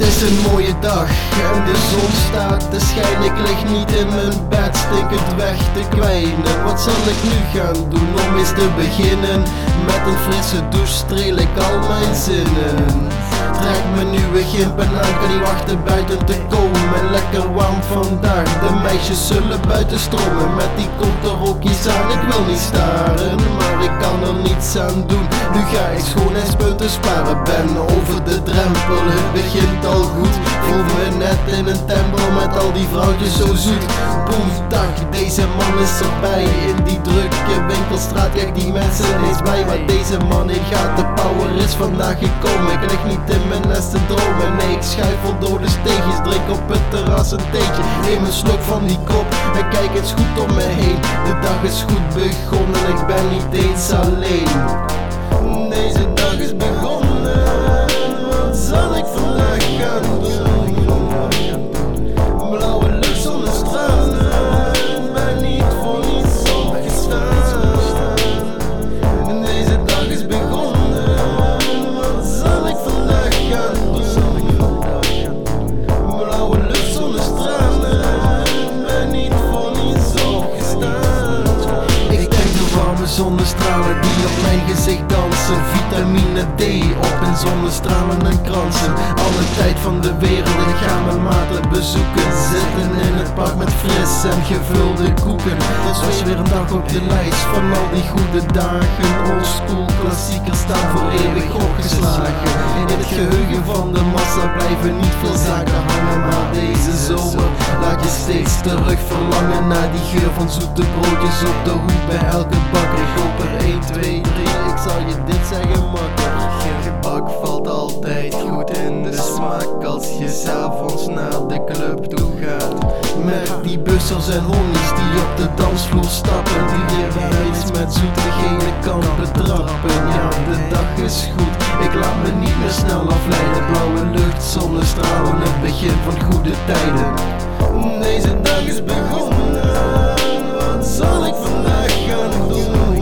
is een mooie dag en de zon staat te schijnen. Ik lig niet in mijn bed, stinkend weg te kwijnen. Wat zal ik nu gaan doen om eens te beginnen? Met een frisse douche streel ik al mijn zinnen. Trek mijn nieuwe gimpen aan, kan niet wachten buiten te komen. Lekker warm vandaag, de meisjes zullen buiten stromen. Met die rokjes aan, ik wil niet staren, maar ik kan er niets aan doen. Nu ga ik schoonheidspunten sparen, ben over de drempel, het begint al goed. Voel in een met al die vrouwtjes zo zoet. Boem, dag, deze man is erbij. In die drukke winkelstraat, kijk die mensen eens bij. Waar deze man in gaat, de power is vandaag gekomen. Ik lig niet in mijn nest te dromen, nee, ik schuifel door de steegjes. Drink op het terras een theetje, neem een slok van die kop en kijk eens goed om me heen. De dag is goed begonnen, ik ben niet eens alleen. Deze dag is begonnen, the. Die op mijn gezicht dansen. Vitamine D op in zonnestralen en kransen. Alle tijd van de wereld, ik ga mijn maten bezoeken. Zitten in het park met fris en gevulde koeken. Het was weer een dag op de lijst van al die goede dagen. Oldschool klassiekers staan voor eeuwig opgeslagen. In het geheugen van de massa blijven niet veel zaken hangen. Maar deze zomer laat je steeds terug verlangen Naar die geur van zoete broodjes op de hoek bij elke bakker. Ik hoop er 1, 2, 3, ik zal je dit zeggen makker gebak valt altijd goed in de smaak. Als je s'avonds naar de club toe gaat Met die bussers en homies die op de dansvloer stappen Die wel eens met zoetigheden kan betrappen. Ja, de dag is goed, ik laat me niet meer snel afleiden. Blauwe lucht, zonnestralen, het begin van goede tijden. Deze dag is begonnen, wat zal ik vandaag gaan doen?